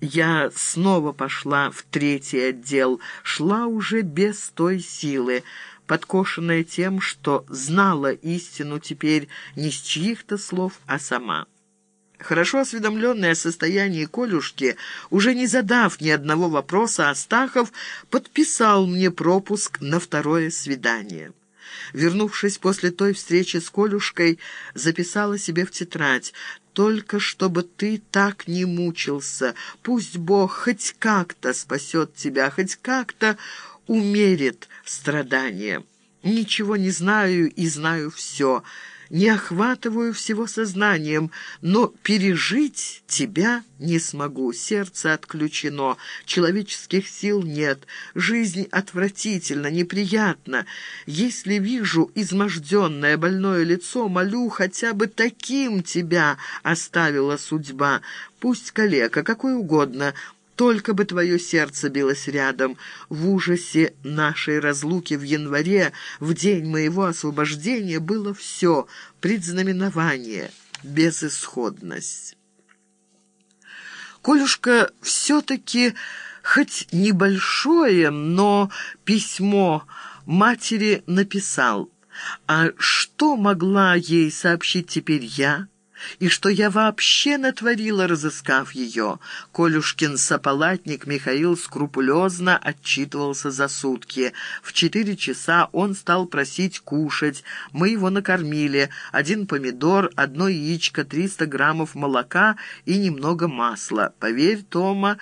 Я снова пошла в третий отдел, шла уже без той силы, подкошенная тем, что знала истину теперь не с чьих-то слов, а сама. Хорошо осведомленный о состоянии Колюшки, уже не задав ни одного вопроса, Астахов подписал мне пропуск на второе свидание. Вернувшись после той встречи с Колюшкой, записала себе в тетрадь. «Только чтобы ты так не мучился, пусть Бог хоть как-то спасет тебя, хоть как-то умерит страдания. Ничего не знаю и знаю все» не охватываю всего сознанием, но пережить тебя не смогу. Сердце отключено, человеческих сил нет, жизнь отвратительно, неприятна. Если вижу изможденное больное лицо, молю, хотя бы таким тебя оставила судьба. Пусть калека, какой угодно, только бы твое сердце билось рядом. В ужасе нашей разлуки в январе, в день моего освобождения, было все — предзнаменование, безысходность. Колюшка все-таки, хоть небольшое, но письмо матери написал. А что могла ей сообщить теперь я? И что я вообще натворила, разыскав ее. Колюшкин сопалатник Михаил скрупулезно отчитывался за сутки. В четыре часа он стал просить кушать. Мы его накормили. Один помидор, одно яичко, триста граммов молока и немного масла. Поверь, Тома,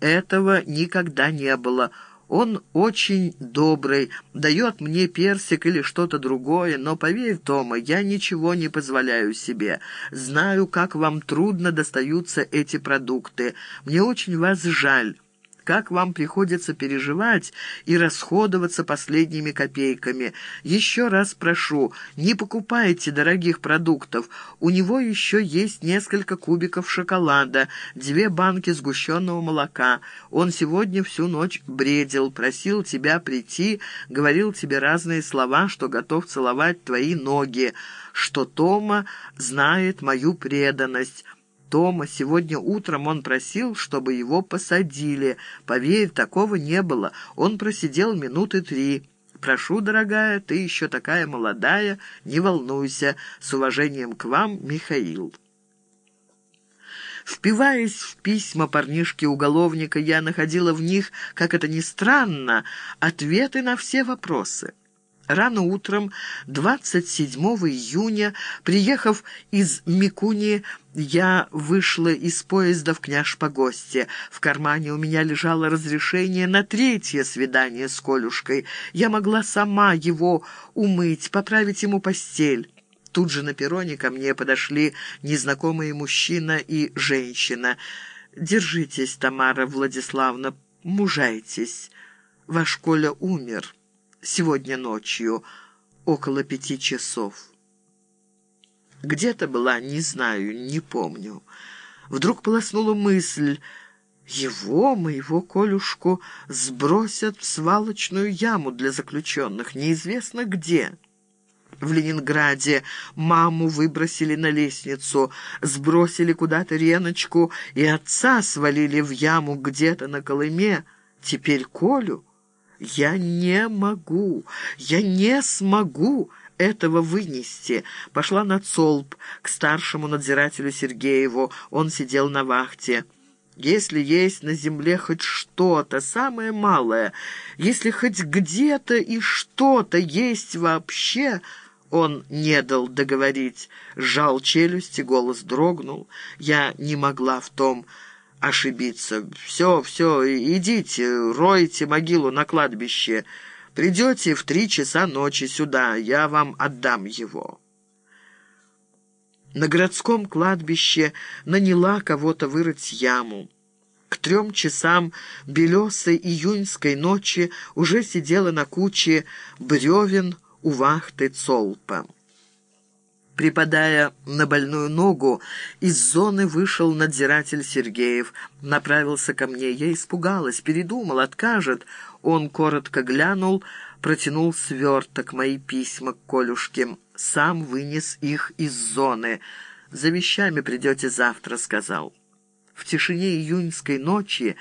этого никогда не было. Он очень добрый, дает мне персик или что-то другое, но поверь, Тома, я ничего не позволяю себе. Знаю, как вам трудно достаются эти продукты. Мне очень вас жаль» как вам приходится переживать и расходоваться последними копейками. Еще раз прошу, не покупайте дорогих продуктов. У него еще есть несколько кубиков шоколада, две банки сгущенного молока. Он сегодня всю ночь бредил, просил тебя прийти, говорил тебе разные слова, что готов целовать твои ноги, что Тома знает мою преданность». Тома. Сегодня утром он просил, чтобы его посадили. Поверь, такого не было. Он просидел минуты три. «Прошу, дорогая, ты еще такая молодая, не волнуйся. С уважением к вам, Михаил». Впиваясь в письма парнишки-уголовника, я находила в них, как это ни странно, ответы на все вопросы. Рано утром, 27 июня, приехав из Микуни, я вышла из поезда в Княж-Погосте. В кармане у меня лежало разрешение на третье свидание с Колюшкой. Я могла сама его умыть, поправить ему постель. Тут же на перроне ко мне подошли незнакомые мужчина и женщина. «Держитесь, Тамара Владиславна, мужайтесь. Ваш Коля умер» сегодня ночью, около пяти часов. Где-то была, не знаю, не помню. Вдруг полоснула мысль... Его, моего Колюшку, сбросят в свалочную яму для заключенных, неизвестно где. В Ленинграде маму выбросили на лестницу, сбросили куда-то Реночку и отца свалили в яму где-то на Колыме. Теперь Колю... «Я не могу, я не смогу этого вынести». Пошла на Цолб к старшему надзирателю Сергееву. Он сидел на вахте. Если есть на земле хоть что-то, самое малое, если хоть где-то и что-то есть вообще, он не дал договорить. Сжал челюсти, голос дрогнул. Я не могла в том ошибиться. Все, все, идите, ройте могилу на кладбище. Придете в три часа ночи сюда, я вам отдам его». На городском кладбище наняла кого-то вырыть яму. К трем часам белесой июньской ночи уже сидела на куче бревен у вахты Цолпа. Припадая на больную ногу, из зоны вышел надзиратель Сергеев. Направился ко мне. Я испугалась, передумал, откажет. Он коротко глянул, протянул сверток, мои письма к Колюшке. Сам вынес их из зоны. «За вещами придете завтра», — сказал. в тишине июньской ночи